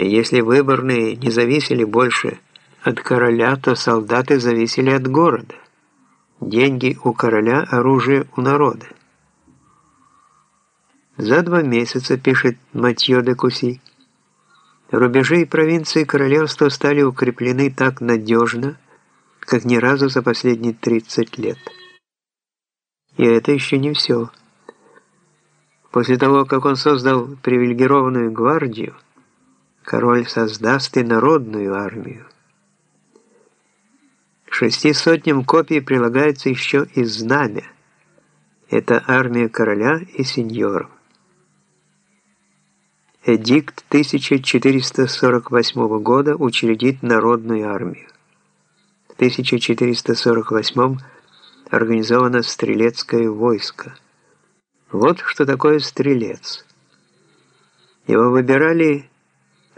И если выборные не зависели больше от короля, то солдаты зависели от города. Деньги у короля, оружие у народа. За два месяца, пишет Матье де Куси, рубежи и провинции королевства стали укреплены так надежно, как ни разу за последние 30 лет. И это еще не все. После того, как он создал привилегированную гвардию, король создаст и народную армию. К шести сотням копий прилагается еще и знамя. Это армия короля и сеньоров. Эдикт 1448 года учредит народную армию. В 1448 организовано стрелецкое войско. Вот что такое стрелец. Его выбирали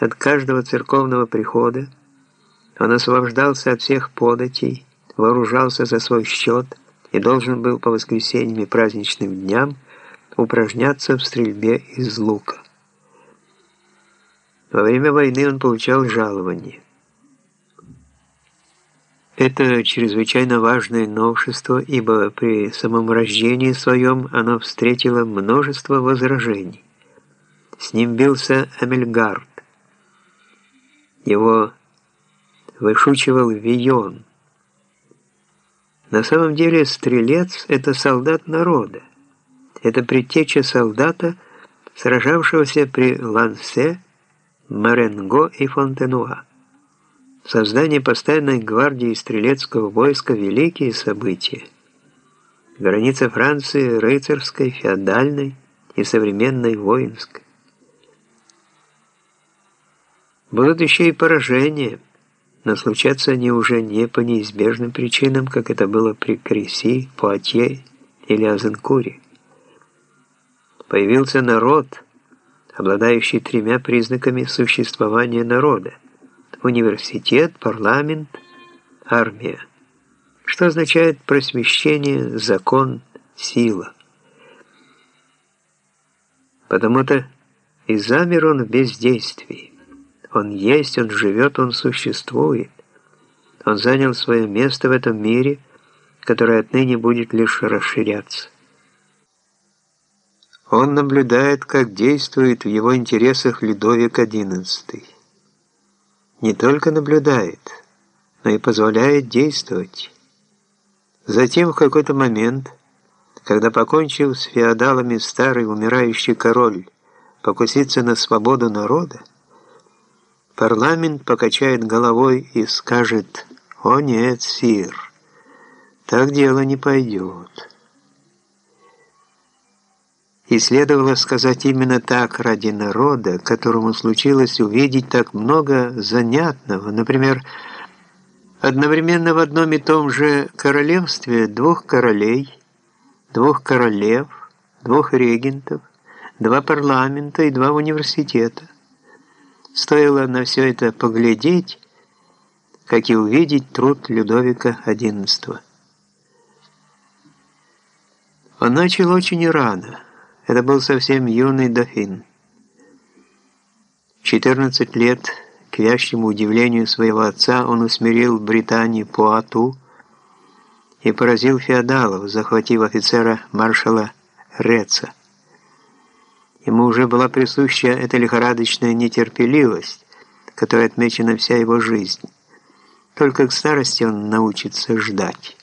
от каждого церковного прихода, он освобождался от всех податей, вооружался за свой счет и должен был по воскресеньям и праздничным дням упражняться в стрельбе из лука. Во время войны он получал жалование. Это чрезвычайно важное новшество, ибо при самом рождении своем оно встретило множество возражений. С ним бился Амельгард. Его вышучивал Вион. На самом деле стрелец – это солдат народа. Это предтеча солдата, сражавшегося при Лансе, Маренго и Фонтенуа. Создание постоянной гвардии стрелецкого войска – великие события. Граница Франции – рыцарской, феодальной и современной воинской. Будут еще и поражения, но случаться они уже не по неизбежным причинам, как это было при Креси, Пуатье или Азенкуре. Появился народ, обладающий тремя признаками существования народа университет, парламент, армия, что означает просвещение, закон, сила. Потому-то и замер он в бездействии. Он есть, он живет, он существует. Он занял свое место в этом мире, которое отныне будет лишь расширяться. Он наблюдает, как действует в его интересах Людовик XI не только наблюдает, но и позволяет действовать. Затем в какой-то момент, когда покончил с феодалами старый умирающий король покусится на свободу народа, парламент покачает головой и скажет «О нет, сир, так дело не пойдет». И следовало сказать именно так ради народа, которому случилось увидеть так много занятного. Например, одновременно в одном и том же королевстве двух королей, двух королев, двух регентов, два парламента и два университета. Стоило на все это поглядеть, как и увидеть труд Людовика XI. Он начал очень рано – это был совсем юный дофин. 14 лет, к вящему удивлению своего отца, он усмирил Британию Пуату и поразил феодалов, захватив офицера маршала Реца. Ему уже была присуща эта лихорадочная нетерпеливость, которой отмечена вся его жизнь. Только к старости он научится ждать.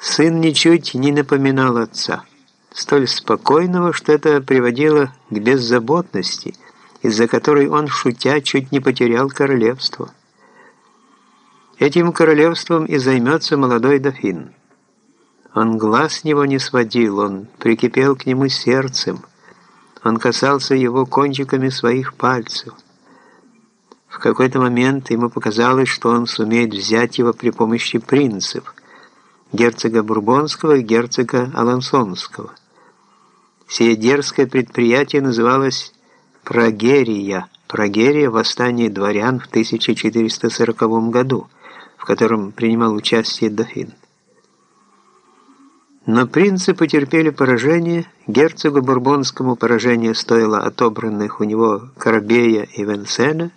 Сын ничуть не напоминал отца столь спокойного, что это приводило к беззаботности, из-за которой он, шутя, чуть не потерял королевство. Этим королевством и займется молодой дофин. Он глаз с него не сводил, он прикипел к нему сердцем, он касался его кончиками своих пальцев. В какой-то момент ему показалось, что он сумеет взять его при помощи принцев, герцога Бурбонского и герцога Алансонского. Сие дерзкое предприятие называлось «Прогерия», «Прогерия. Восстание дворян» в 1440 году, в котором принимал участие дофин. Но принцы потерпели поражение, герцогу Бурбонскому поражение стоило отобранных у него Карабея и Венсена,